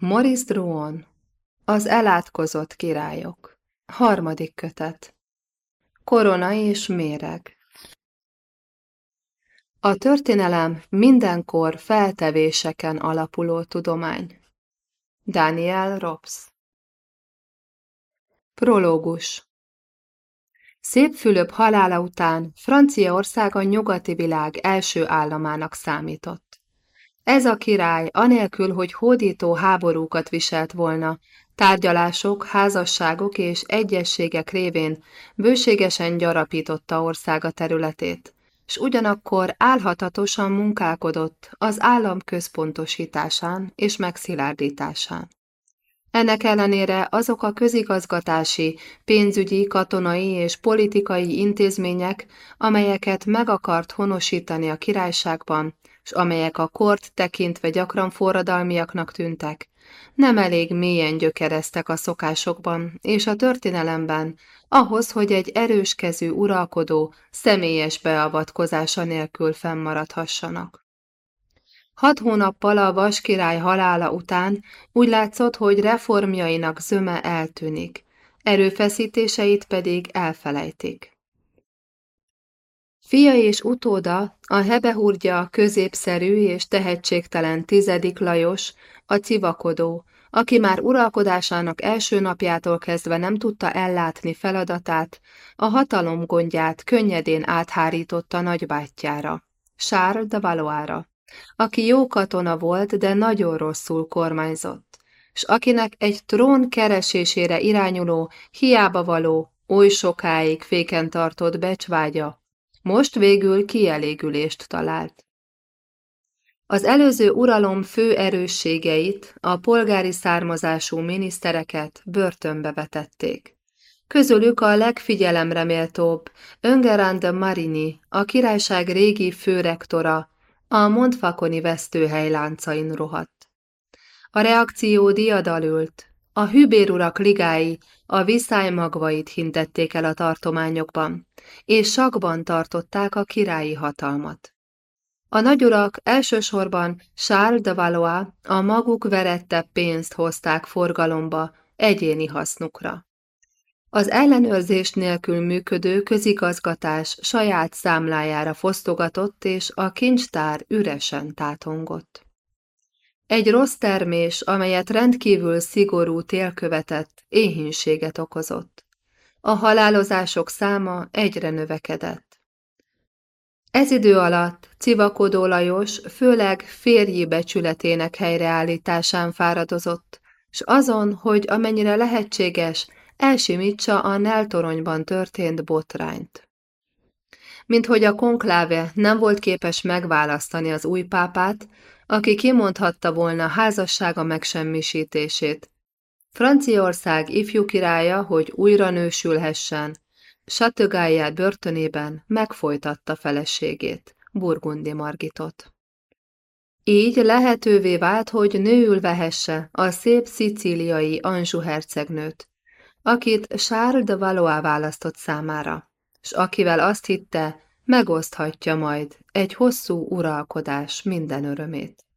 Maurice Drouon Az elátkozott királyok Harmadik kötet Korona és méreg A történelem mindenkor feltevéseken alapuló tudomány. Daniel Robs Prológus Szép Fülöp halála után Franciaország a nyugati világ első államának számított. Ez a király, anélkül, hogy hódító háborúkat viselt volna, tárgyalások, házasságok és egyességek révén bőségesen gyarapította országa területét, s ugyanakkor álhatatosan munkálkodott az állam központosításán és megszilárdításán. Ennek ellenére azok a közigazgatási, pénzügyi, katonai és politikai intézmények, amelyeket meg akart honosítani a királyságban, s amelyek a kort tekintve gyakran forradalmiaknak tűntek, nem elég mélyen gyökereztek a szokásokban és a történelemben, ahhoz, hogy egy erős kezű uralkodó személyes beavatkozása nélkül fennmaradhassanak. Hat hónappal a vaskirály halála után úgy látszott, hogy reformjainak zöme eltűnik, erőfeszítéseit pedig elfelejtik. Fia és utóda, a hebehúrgya középszerű és tehetségtelen tizedik Lajos, a civakodó, aki már uralkodásának első napjától kezdve nem tudta ellátni feladatát, a hatalom gondját könnyedén áthárította nagybátyjára, Charles de Valois-ra, aki jó katona volt, de nagyon rosszul kormányzott, s akinek egy trón keresésére irányuló, hiába való, oly sokáig féken tartott becsvágya most végül kielégülést talált. Az előző uralom fő erősségeit, a polgári származású minisztereket börtönbe vetették. Közülük a legfigyelemre méltóbb Öngerand Marini, a királyság régi főrektora, a Montfakoni vesztőhely láncain rohadt. A reakció diadalült, a hübérurak ligái a viszály magvait hintették el a tartományokban, és sakban tartották a királyi hatalmat. A nagyurak elsősorban Charles de Valois a maguk verettebb pénzt hozták forgalomba egyéni hasznukra. Az ellenőrzés nélkül működő közigazgatás saját számlájára fosztogatott, és a kincstár üresen tátongott. Egy rossz termés, amelyet rendkívül szigorú tél követett, éhínséget okozott. A halálozások száma egyre növekedett. Ez idő alatt Civakodó Lajos főleg férji becsületének helyreállításán fáradozott, s azon, hogy amennyire lehetséges, elsimítsa a Neltoronyban történt botrányt. Mint hogy a konkláve nem volt képes megválasztani az új pápát, aki kimondhatta volna házassága megsemmisítését. Franciaország ifjú királya, hogy újra nősülhessen, Satögáját börtönében megfojtatta feleségét, Burgundi Margitot. Így lehetővé vált, hogy nőül vehesse a szép szicíliai Anjou hercegnőt, akit Charles de Valois választott számára, s akivel azt hitte, megoszthatja majd egy hosszú uralkodás minden örömét.